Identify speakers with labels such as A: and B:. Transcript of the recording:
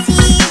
A: see.